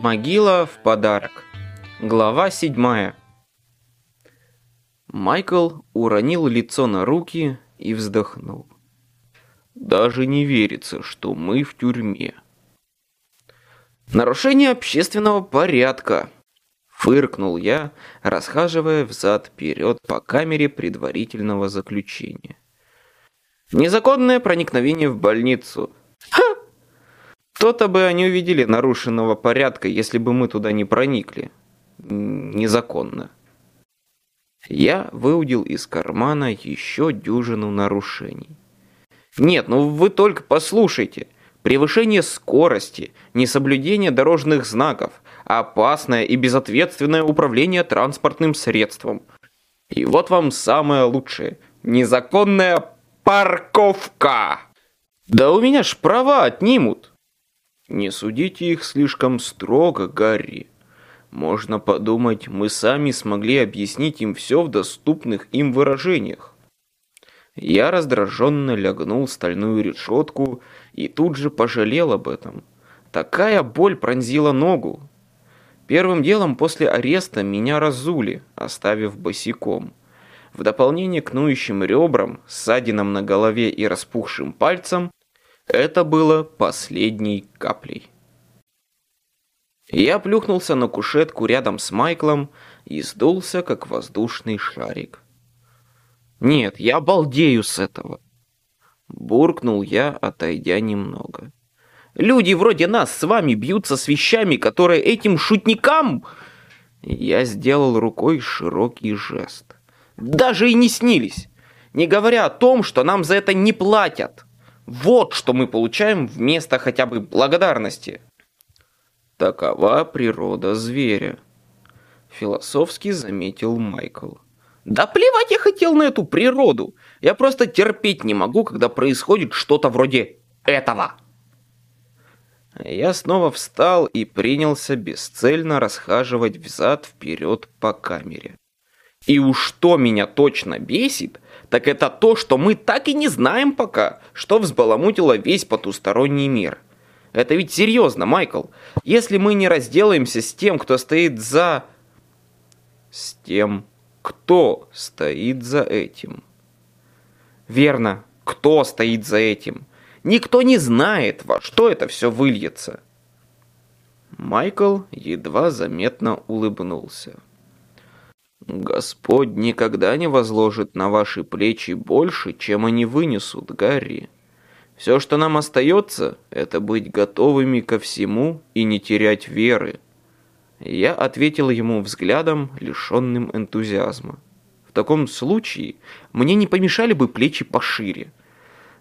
Могила в подарок. Глава седьмая. Майкл уронил лицо на руки и вздохнул. Даже не верится, что мы в тюрьме. Нарушение общественного порядка. Фыркнул я, расхаживая взад-вперед по камере предварительного заключения. Незаконное проникновение в больницу. Ха! То-то бы они увидели нарушенного порядка, если бы мы туда не проникли. Незаконно. Я выудил из кармана еще дюжину нарушений. Нет, ну вы только послушайте. Превышение скорости, несоблюдение дорожных знаков, опасное и безответственное управление транспортным средством. И вот вам самое лучшее. Незаконная парковка. Да у меня ж права отнимут. Не судите их слишком строго, Гарри. Можно подумать, мы сами смогли объяснить им все в доступных им выражениях. Я раздраженно лягнул стальную решетку и тут же пожалел об этом. Такая боль пронзила ногу. Первым делом после ареста меня разули, оставив босиком. В дополнение к нующим ребрам, ссадинам на голове и распухшим пальцам, это было последней каплей. Я плюхнулся на кушетку рядом с Майклом и сдулся, как воздушный шарик. «Нет, я балдею с этого!» Буркнул я, отойдя немного. «Люди вроде нас с вами бьются с вещами, которые этим шутникам...» Я сделал рукой широкий жест. «Даже и не снились, не говоря о том, что нам за это не платят!» Вот что мы получаем вместо хотя бы благодарности. Такова природа зверя. Философски заметил Майкл. Да плевать я хотел на эту природу. Я просто терпеть не могу, когда происходит что-то вроде этого. Я снова встал и принялся бесцельно расхаживать взад-вперед по камере. И уж что меня точно бесит, так это то, что мы так и не знаем пока, что взбаламутило весь потусторонний мир. Это ведь серьезно, Майкл. Если мы не разделаемся с тем, кто стоит за... С тем, кто стоит за этим. Верно, кто стоит за этим. Никто не знает, во что это все выльется. Майкл едва заметно улыбнулся. Господь никогда не возложит на ваши плечи больше, чем они вынесут, Гарри. Все, что нам остается, это быть готовыми ко всему и не терять веры. Я ответил ему взглядом, лишенным энтузиазма. В таком случае мне не помешали бы плечи пошире.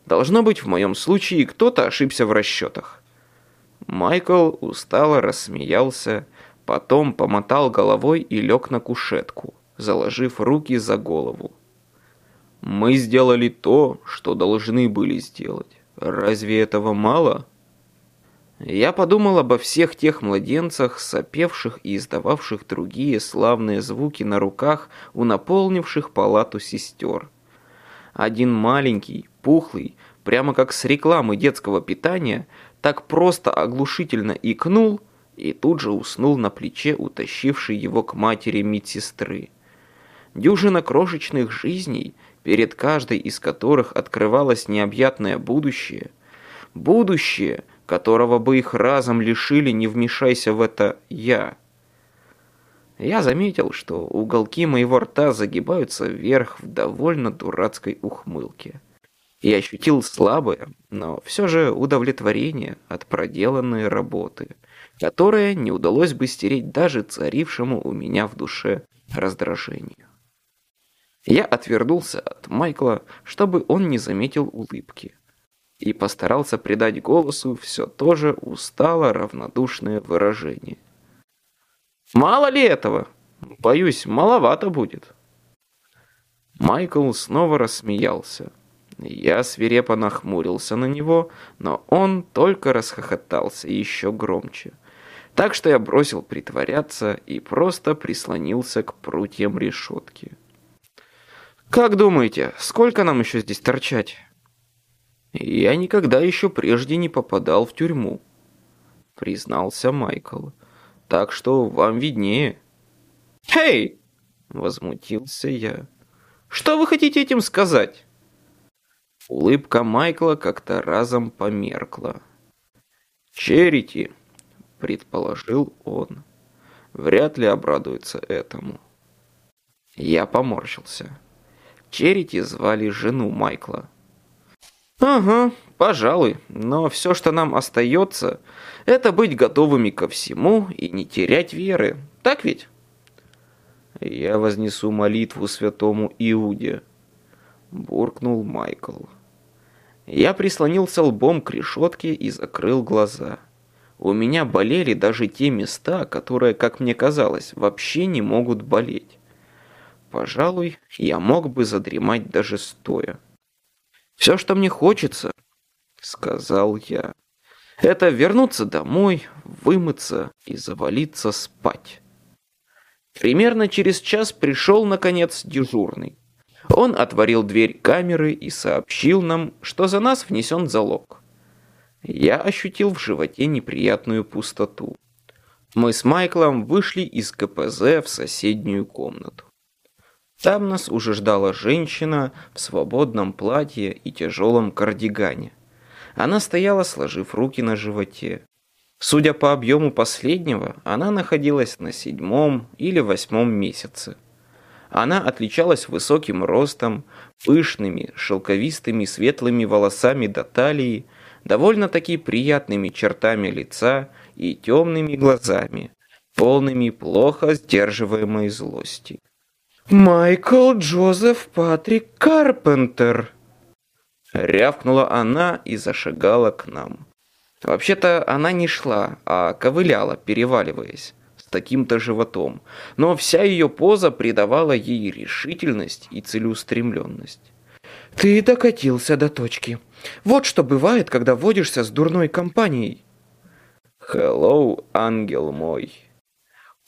Должно быть, в моем случае кто-то ошибся в расчетах. Майкл устало рассмеялся, потом помотал головой и лег на кушетку заложив руки за голову. Мы сделали то, что должны были сделать. Разве этого мало? Я подумал обо всех тех младенцах, сопевших и издававших другие славные звуки на руках у наполнивших палату сестер. Один маленький, пухлый, прямо как с рекламы детского питания, так просто оглушительно икнул и тут же уснул на плече утащившей его к матери медсестры дюжина крошечных жизней, перед каждой из которых открывалось необъятное будущее, будущее, которого бы их разом лишили, не вмешайся в это «я». Я заметил, что уголки моего рта загибаются вверх в довольно дурацкой ухмылке. И ощутил слабое, но все же удовлетворение от проделанной работы, которое не удалось бы стереть даже царившему у меня в душе раздражению. Я отвернулся от Майкла, чтобы он не заметил улыбки, и постарался придать голосу все то же устало равнодушное выражение. «Мало ли этого? Боюсь, маловато будет». Майкл снова рассмеялся. Я свирепо нахмурился на него, но он только расхохотался еще громче. Так что я бросил притворяться и просто прислонился к прутьям решетки. «Как думаете, сколько нам еще здесь торчать?» «Я никогда еще прежде не попадал в тюрьму», — признался Майкл. Так что вам виднее. «Эй!» — возмутился я. «Что вы хотите этим сказать?» Улыбка Майкла как-то разом померкла. «Черити», — предположил он, — «вряд ли обрадуется этому». Я поморщился. Черити звали жену Майкла. «Ага, пожалуй, но все, что нам остается, это быть готовыми ко всему и не терять веры, так ведь?» «Я вознесу молитву святому Иуде», — буркнул Майкл. Я прислонился лбом к решетке и закрыл глаза. У меня болели даже те места, которые, как мне казалось, вообще не могут болеть. Пожалуй, я мог бы задремать даже стоя. «Все, что мне хочется», — сказал я, — «это вернуться домой, вымыться и завалиться спать». Примерно через час пришел, наконец, дежурный. Он отворил дверь камеры и сообщил нам, что за нас внесен залог. Я ощутил в животе неприятную пустоту. Мы с Майклом вышли из КПЗ в соседнюю комнату. Там нас уже ждала женщина в свободном платье и тяжелом кардигане. Она стояла, сложив руки на животе. Судя по объему последнего, она находилась на седьмом или восьмом месяце. Она отличалась высоким ростом, пышными, шелковистыми светлыми волосами до талии, довольно-таки приятными чертами лица и темными глазами, полными плохо сдерживаемой злости. «Майкл Джозеф Патрик Карпентер!» Рявкнула она и зашагала к нам. Вообще-то она не шла, а ковыляла, переваливаясь таким-то животом, но вся ее поза придавала ей решительность и целеустремленность. «Ты докатился до точки. Вот что бывает, когда водишься с дурной компанией». «Хеллоу, ангел мой!»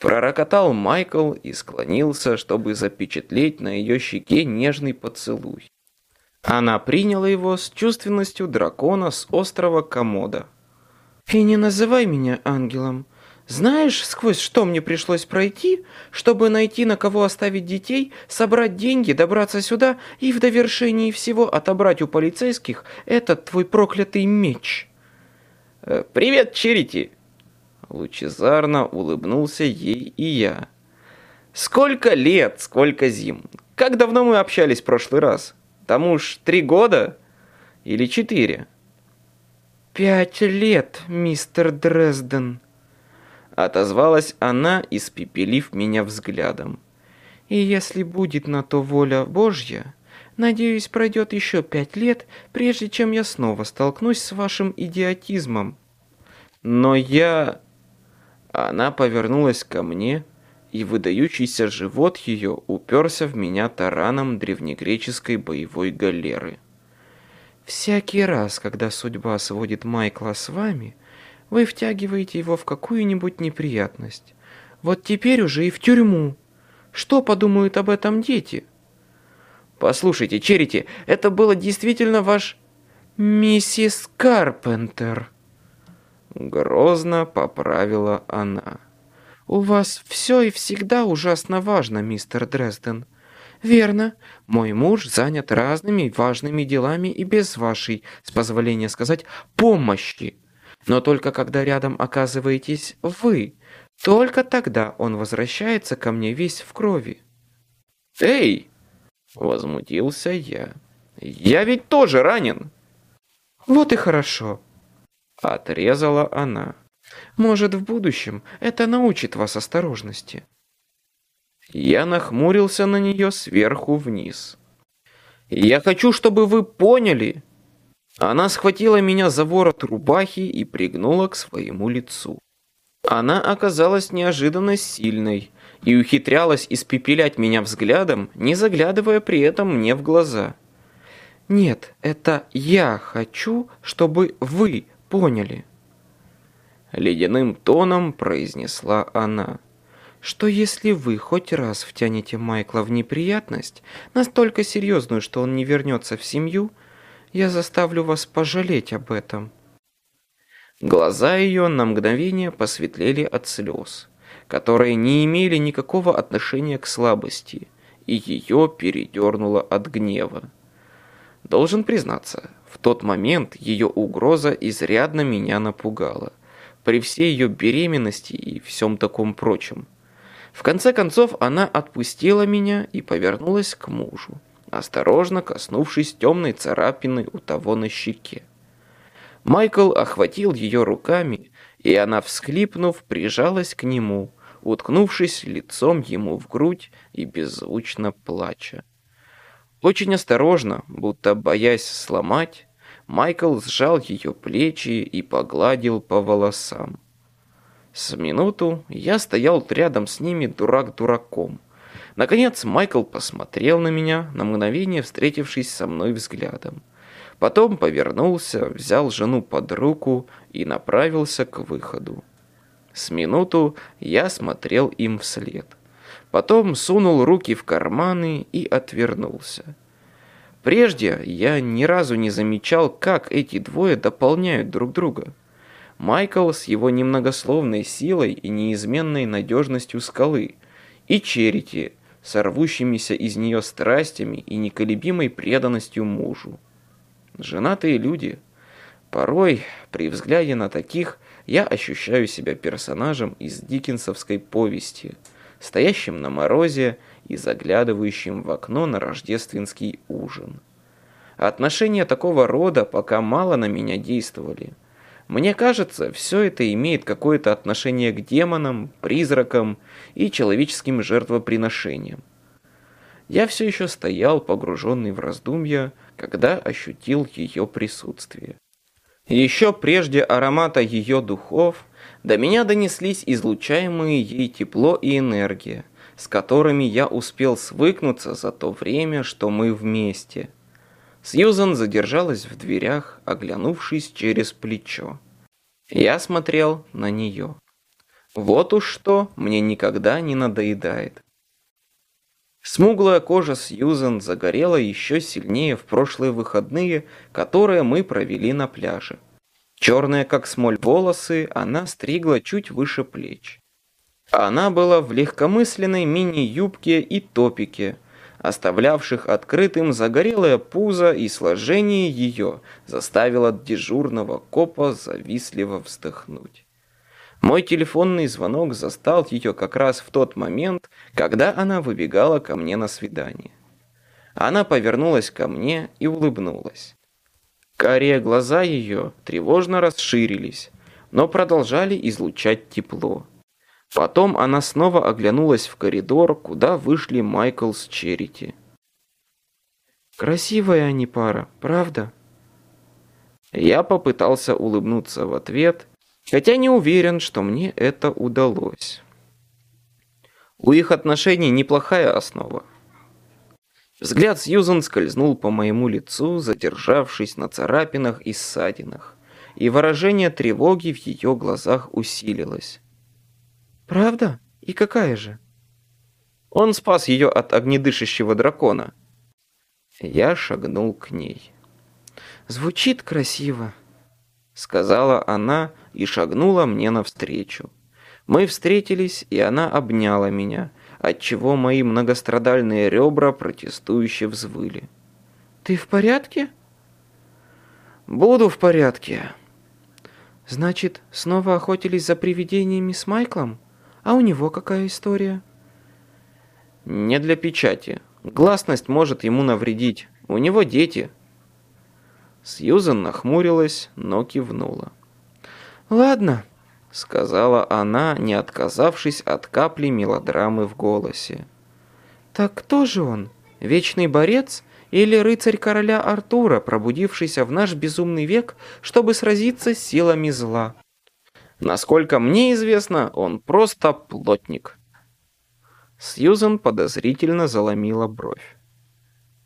Пророкотал Майкл и склонился, чтобы запечатлеть на ее щеке нежный поцелуй. Она приняла его с чувственностью дракона с острова Комода. «И не называй меня ангелом. Знаешь, сквозь что мне пришлось пройти, чтобы найти на кого оставить детей, собрать деньги, добраться сюда и в довершении всего отобрать у полицейских этот твой проклятый меч? Э, «Привет, Черити!» Лучезарно улыбнулся ей и я. «Сколько лет, сколько зим! Как давно мы общались в прошлый раз? Там уж три года? Или четыре?» «Пять лет, мистер Дрезден», Отозвалась она, испепелив меня взглядом. «И если будет на то воля Божья, надеюсь, пройдет еще пять лет, прежде чем я снова столкнусь с вашим идиотизмом». «Но я...» Она повернулась ко мне, и выдающийся живот ее уперся в меня тараном древнегреческой боевой галеры. «Всякий раз, когда судьба сводит Майкла с вами, вы втягиваете его в какую-нибудь неприятность. Вот теперь уже и в тюрьму. Что подумают об этом дети? Послушайте, Черити, это было действительно ваш... Миссис Карпентер. Грозно поправила она. У вас все и всегда ужасно важно, мистер Дрезден. Верно, мой муж занят разными важными делами и без вашей, с позволения сказать, помощи. Но только когда рядом оказываетесь вы, только тогда он возвращается ко мне весь в крови. «Эй!» – возмутился я. «Я ведь тоже ранен!» «Вот и хорошо!» – отрезала она. «Может, в будущем это научит вас осторожности». Я нахмурился на нее сверху вниз. «Я хочу, чтобы вы поняли!» Она схватила меня за ворот рубахи и пригнула к своему лицу. Она оказалась неожиданно сильной и ухитрялась испепелять меня взглядом, не заглядывая при этом мне в глаза. «Нет, это я хочу, чтобы вы поняли», — ледяным тоном произнесла она, «что если вы хоть раз втянете Майкла в неприятность, настолько серьезную, что он не вернется в семью, — я заставлю вас пожалеть об этом». Глаза ее на мгновение посветлели от слез. которые не имели никакого отношения к слабости, и ее передернуло от гнева. Должен признаться, в тот момент ее угроза изрядно меня напугала, при всей ее беременности и всем таком прочем. В конце концов она отпустила меня и повернулась к мужу, осторожно коснувшись темной царапины у того на щеке. Майкл охватил ее руками, и она, всхлипнув, прижалась к нему, уткнувшись лицом ему в грудь и беззвучно плача. Очень осторожно, будто боясь сломать, Майкл сжал ее плечи и погладил по волосам. С минуту я стоял рядом с ними дурак дураком. Наконец Майкл посмотрел на меня, на мгновение встретившись со мной взглядом. Потом повернулся, взял жену под руку и направился к выходу. С минуту я смотрел им вслед. Потом сунул руки в карманы и отвернулся. Прежде я ни разу не замечал, как эти двое дополняют друг друга. Майкл с его немногословной силой и неизменной надежностью скалы, и Черити с рвущимися из нее страстями и неколебимой преданностью мужу. Женатые люди. Порой, при взгляде на таких, я ощущаю себя персонажем из диккенсовской повести, стоящим на морозе и заглядывающим в окно на рождественский ужин. Отношения такого рода пока мало на меня действовали. Мне кажется, все это имеет какое-то отношение к демонам, призракам и человеческим жертвоприношениям. Я все еще стоял, погруженный в раздумья, когда ощутил ее присутствие. Еще прежде аромата ее духов до меня донеслись излучаемые ей тепло и энергия, с которыми я успел свыкнуться за то время, что мы вместе. Сьюзан задержалась в дверях, оглянувшись через плечо. Я смотрел на нее. Вот уж что мне никогда не надоедает. Смуглая кожа Сьюзен загорела еще сильнее в прошлые выходные, которые мы провели на пляже. Черные, как смоль, волосы она стригла чуть выше плеч. Она была в легкомысленной мини-юбке и топике, оставлявших открытым загорелое пузо, и сложение ее заставило дежурного копа завистливо вздохнуть. Мой телефонный звонок застал ее как раз в тот момент, когда она выбегала ко мне на свидание. Она повернулась ко мне и улыбнулась. Карие глаза ее тревожно расширились, но продолжали излучать тепло. Потом она снова оглянулась в коридор, куда вышли Майкл с Черити. «Красивая они пара, правда?» Я попытался улыбнуться в ответ, хотя не уверен, что мне это удалось. У их отношений неплохая основа. Взгляд Сьюзан скользнул по моему лицу, задержавшись на царапинах и ссадинах, и выражение тревоги в ее глазах усилилось. «Правда? И какая же?» Он спас ее от огнедышащего дракона. Я шагнул к ней. «Звучит красиво», — сказала она, и шагнула мне навстречу. Мы встретились, и она обняла меня, отчего мои многострадальные ребра протестующе взвыли. «Ты в порядке?» «Буду в порядке». «Значит, снова охотились за привидениями с Майклом? А у него какая история?» «Не для печати. Гласность может ему навредить. У него дети». Сьюзан нахмурилась, но кивнула. «Ладно», — сказала она, не отказавшись от капли мелодрамы в голосе. «Так кто же он? Вечный борец или рыцарь короля Артура, пробудившийся в наш безумный век, чтобы сразиться с силами зла?» «Насколько мне известно, он просто плотник». Сьюзен подозрительно заломила бровь.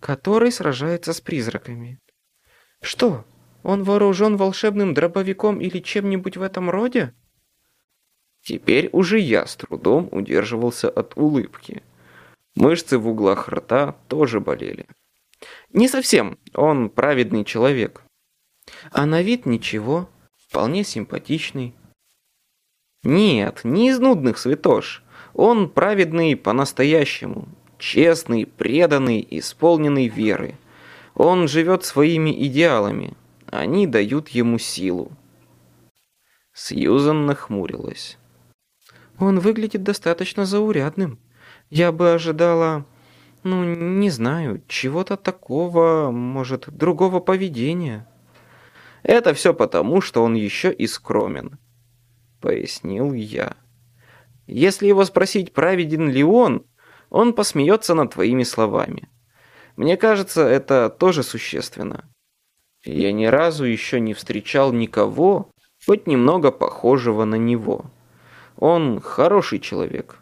«Который сражается с призраками». «Что, он вооружен волшебным дробовиком или чем-нибудь в этом роде? Теперь уже я с трудом удерживался от улыбки. Мышцы в углах рта тоже болели. Не совсем, он праведный человек. А на вид ничего, вполне симпатичный. Нет, не из нудных святош. Он праведный по-настоящему, честный, преданный, исполненный веры. Он живет своими идеалами. Они дают ему силу. Сьюзан нахмурилась. Он выглядит достаточно заурядным. Я бы ожидала, ну, не знаю, чего-то такого, может, другого поведения. Это все потому, что он еще и скромен, пояснил я. Если его спросить, праведен ли он, он посмеется над твоими словами. Мне кажется, это тоже существенно. Я ни разу еще не встречал никого, хоть немного похожего на него. Он хороший человек.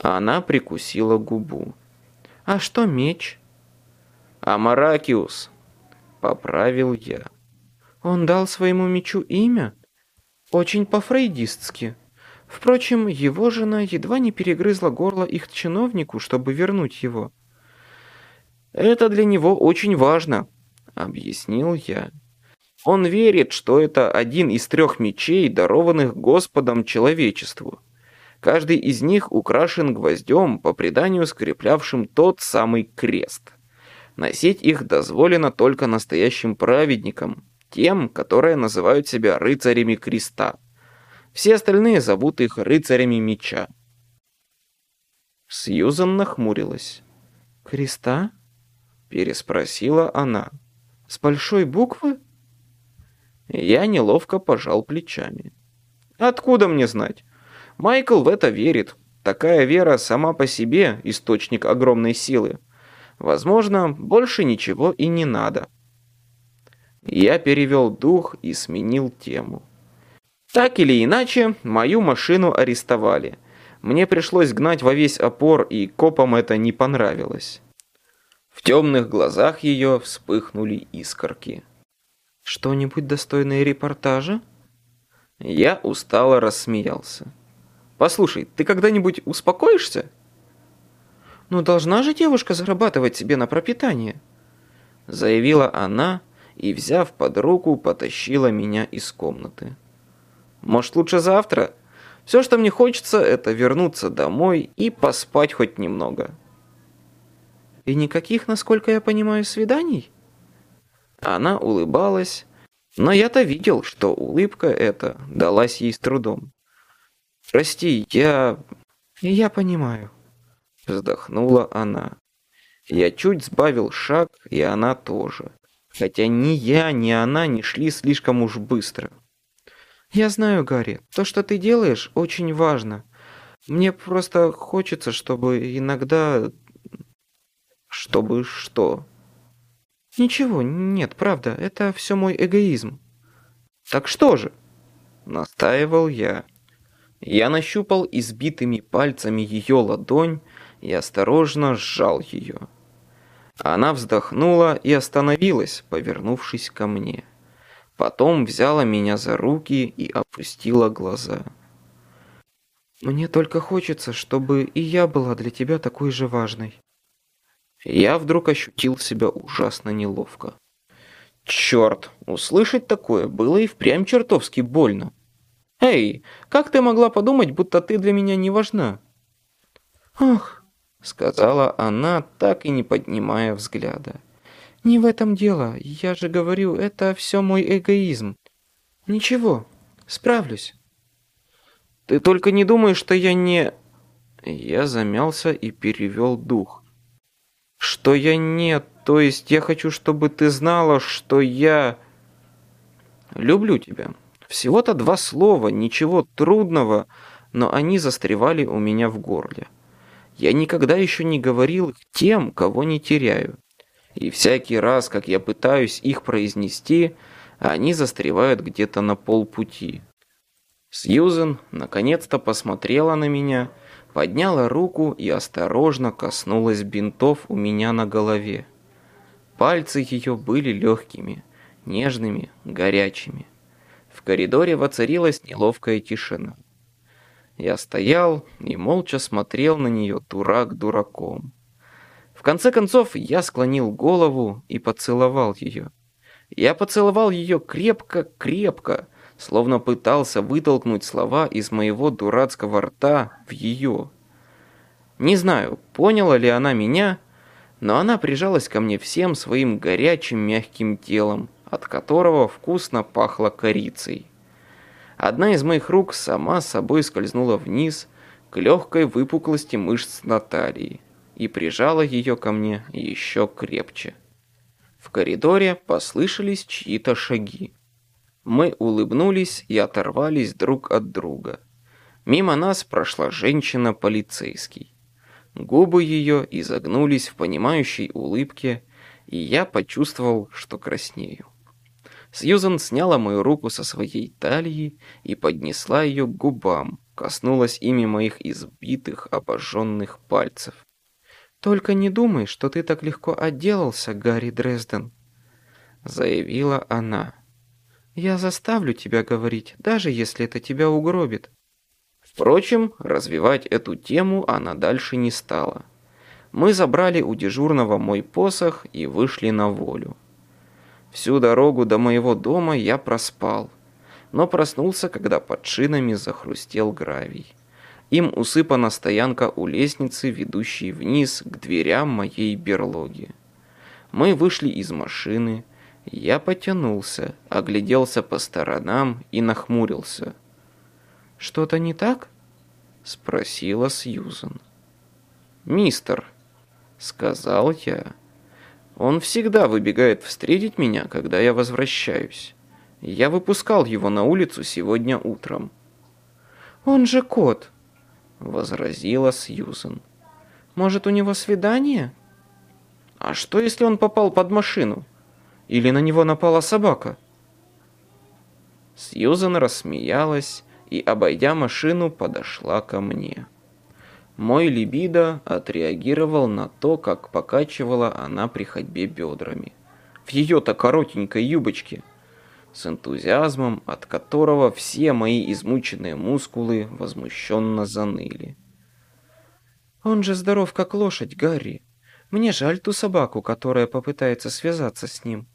Она прикусила губу. А что меч? Амаракиус, поправил я. Он дал своему мечу имя? Очень по-фрейдистски. Впрочем, его жена едва не перегрызла горло их чиновнику, чтобы вернуть его. «Это для него очень важно», — объяснил я. «Он верит, что это один из трех мечей, дарованных Господом человечеству. Каждый из них украшен гвоздем, по преданию скреплявшим тот самый крест. Носить их дозволено только настоящим праведникам, тем, которые называют себя рыцарями креста. Все остальные зовут их рыцарями меча. Сьюзан нахмурилась. «Креста?» — переспросила она. «С большой буквы?» Я неловко пожал плечами. «Откуда мне знать? Майкл в это верит. Такая вера сама по себе источник огромной силы. Возможно, больше ничего и не надо». Я перевел дух и сменил тему. Так или иначе, мою машину арестовали. Мне пришлось гнать во весь опор, и копам это не понравилось. В темных глазах ее вспыхнули искорки. «Что-нибудь достойное репортажа?» Я устало рассмеялся. «Послушай, ты когда-нибудь успокоишься?» «Ну, должна же девушка зарабатывать себе на пропитание», заявила она и, взяв под руку, потащила меня из комнаты. Может, лучше завтра? Все, что мне хочется, это вернуться домой и поспать хоть немного. И никаких, насколько я понимаю, свиданий? Она улыбалась, но я-то видел, что улыбка эта далась ей с трудом. «Прости, я...» «Я понимаю», — вздохнула она. Я чуть сбавил шаг, и она тоже. Хотя ни я, ни она не шли слишком уж быстро. «Я знаю, Гарри, то, что ты делаешь, очень важно. Мне просто хочется, чтобы иногда...» «Чтобы что?» «Ничего, нет, правда, это все мой эгоизм». «Так что же?» Настаивал я. Я нащупал избитыми пальцами ее ладонь и осторожно сжал ее. Она вздохнула и остановилась, повернувшись ко мне. Потом взяла меня за руки и опустила глаза. «Мне только хочется, чтобы и я была для тебя такой же важной». Я вдруг ощутил себя ужасно неловко. Черт, услышать такое было и впрямь чертовски больно. «Эй, как ты могла подумать, будто ты для меня не важна?» «Ах», — сказала она, так и не поднимая взгляда. «Не в этом дело. Я же говорю, это все мой эгоизм. Ничего, справлюсь». «Ты только не думаешь, что я не...» Я замялся и перевел дух. «Что я не... То есть я хочу, чтобы ты знала, что я... Люблю тебя. Всего-то два слова, ничего трудного, но они застревали у меня в горле. Я никогда еще не говорил их тем, кого не теряю. И всякий раз, как я пытаюсь их произнести, они застревают где-то на полпути. Сьюзен наконец-то посмотрела на меня, подняла руку и осторожно коснулась бинтов у меня на голове. Пальцы ее были легкими, нежными, горячими. В коридоре воцарилась неловкая тишина. Я стоял и молча смотрел на нее дурак дураком. В конце концов, я склонил голову и поцеловал ее. Я поцеловал ее крепко-крепко, словно пытался вытолкнуть слова из моего дурацкого рта в ее. Не знаю, поняла ли она меня, но она прижалась ко мне всем своим горячим мягким телом, от которого вкусно пахло корицей. Одна из моих рук сама собой скользнула вниз к легкой выпуклости мышц Натальи и прижала ее ко мне еще крепче. В коридоре послышались чьи-то шаги. Мы улыбнулись и оторвались друг от друга. Мимо нас прошла женщина-полицейский. Губы ее изогнулись в понимающей улыбке, и я почувствовал, что краснею. Сьюзан сняла мою руку со своей талии и поднесла ее к губам, коснулась ими моих избитых, обожженных пальцев. «Только не думай, что ты так легко отделался, Гарри Дрезден», — заявила она. «Я заставлю тебя говорить, даже если это тебя угробит». Впрочем, развивать эту тему она дальше не стала. Мы забрали у дежурного мой посох и вышли на волю. Всю дорогу до моего дома я проспал, но проснулся, когда под шинами захрустел гравий. Им усыпана стоянка у лестницы, ведущей вниз к дверям моей берлоги. Мы вышли из машины, я потянулся, огляделся по сторонам и нахмурился. «Что-то не так?» — спросила Сьюзан. «Мистер», — сказал я, — он всегда выбегает встретить меня, когда я возвращаюсь. Я выпускал его на улицу сегодня утром. «Он же кот», — возразила Сьюзен. «Может, у него свидание?» «А что, если он попал под машину? Или на него напала собака?» Сьюзен рассмеялась и, обойдя машину, подошла ко мне. Мой либидо отреагировал на то, как покачивала она при ходьбе бедрами. В ее-то коротенькой юбочке. С энтузиазмом, от которого все мои измученные мускулы возмущенно заныли. «Он же здоров, как лошадь, Гарри. Мне жаль ту собаку, которая попытается связаться с ним».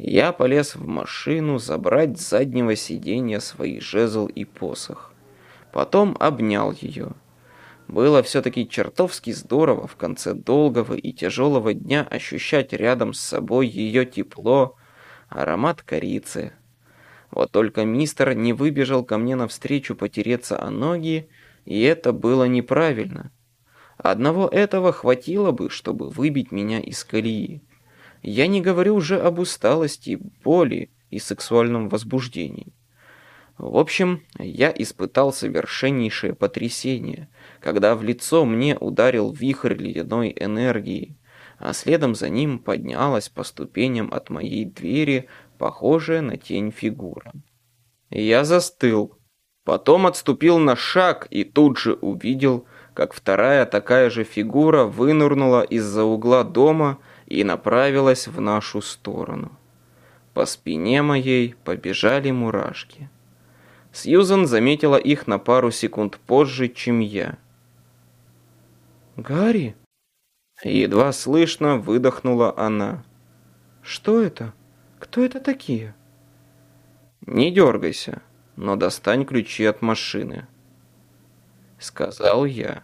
Я полез в машину забрать с заднего сиденья свои жезл и посох. Потом обнял ее. Было все-таки чертовски здорово в конце долгого и тяжелого дня ощущать рядом с собой ее тепло, аромат корицы. Вот только мистер не выбежал ко мне навстречу потереться о ноги, и это было неправильно. Одного этого хватило бы, чтобы выбить меня из колеи. Я не говорю уже об усталости, боли и сексуальном возбуждении. В общем, я испытал совершеннейшее потрясение, когда в лицо мне ударил вихрь ледяной энергии, а следом за ним поднялась по ступеням от моей двери похожая на тень фигура. Я застыл, потом отступил на шаг и тут же увидел, как вторая такая же фигура вынырнула из-за угла дома и направилась в нашу сторону. По спине моей побежали мурашки. Сьюзан заметила их на пару секунд позже, чем я. «Гарри?» Едва слышно выдохнула она. «Что это? Кто это такие?» «Не дергайся, но достань ключи от машины», — сказал я.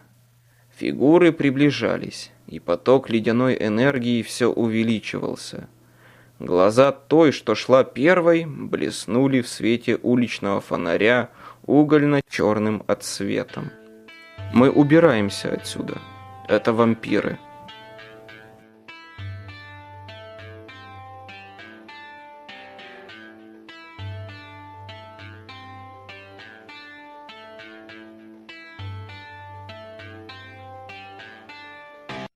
Фигуры приближались, и поток ледяной энергии все увеличивался. Глаза той, что шла первой, блеснули в свете уличного фонаря угольно-черным отсветом. «Мы убираемся отсюда. Это вампиры».